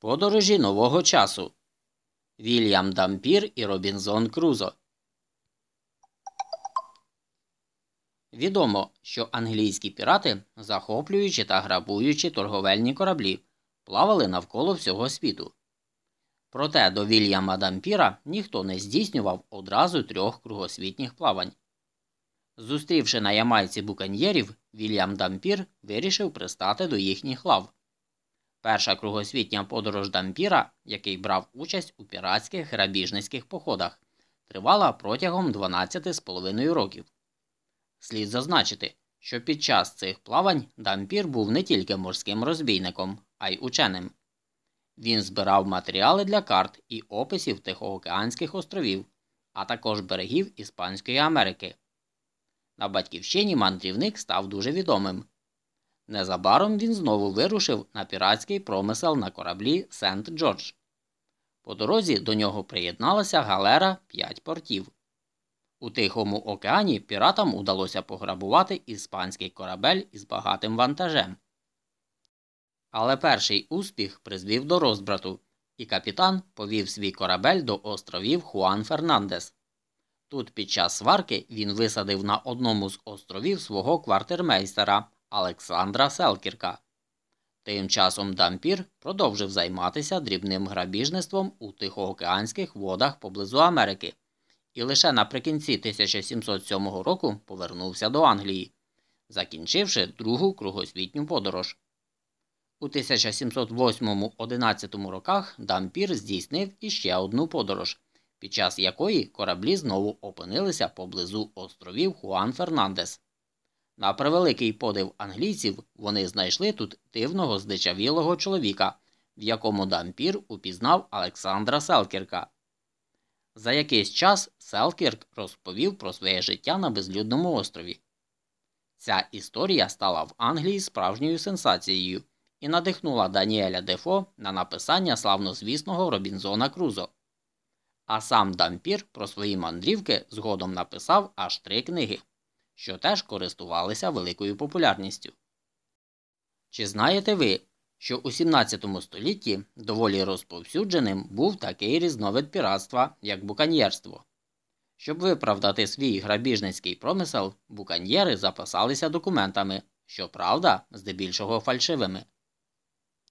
Подорожі нового часу. Вільям Дампір і Робінзон Крузо. Відомо, що англійські пірати, захоплюючи та грабуючи торговельні кораблі, плавали навколо всього світу. Проте до Вільяма Дампіра ніхто не здійснював одразу трьох кругосвітніх плавань. Зустрівши на ямайці буканьєрів, Вільям Дампір вирішив пристати до їхніх лав. Перша кругосвітня подорож Дампіра, який брав участь у піратських грабіжницьких походах, тривала протягом 12,5 років. Слід зазначити, що під час цих плавань Дампір був не тільки морським розбійником, а й ученим. Він збирав матеріали для карт і описів Тихоокеанських островів, а також берегів Іспанської Америки. На батьківщині мандрівник став дуже відомим. Незабаром він знову вирушив на піратський промисел на кораблі Сент Джордж. По дорозі до нього приєдналася галера п'ять портів. У Тихому океані піратам удалося пограбувати іспанський корабель із багатим вантажем. Але перший успіх призвів до розбрату, і капітан повів свій корабель до островів Хуан Фернандес. Тут під час сварки він висадив на одному з островів свого квартирмейстера Олександра Селкірка. Тим часом Дампір продовжив займатися дрібним грабіжництвом у Тихоокеанських водах поблизу Америки і лише наприкінці 1707 року повернувся до Англії, закінчивши другу кругосвітню подорож. У 1708-11 роках Дампір здійснив іще одну подорож, під час якої кораблі знову опинилися поблизу островів Хуан Фернандес. На превеликий подив англійців вони знайшли тут дивного здичавілого чоловіка, в якому Дампір упізнав Олександра Селкірка. За якийсь час Селкірк розповів про своє життя на безлюдному острові. Ця історія стала в Англії справжньою сенсацією і надихнула Даніеля Дефо на написання славнозвісного Робінзона Крузо. А сам Дампір про свої мандрівки згодом написав аж три книги, що теж користувалися великою популярністю. Чи знаєте ви, що у 17 столітті доволі розповсюдженим був такий різновид піратства, як буканьєрство? Щоб виправдати свій грабіжницький промисел, буканьєри запасалися документами, щоправда, здебільшого фальшивими.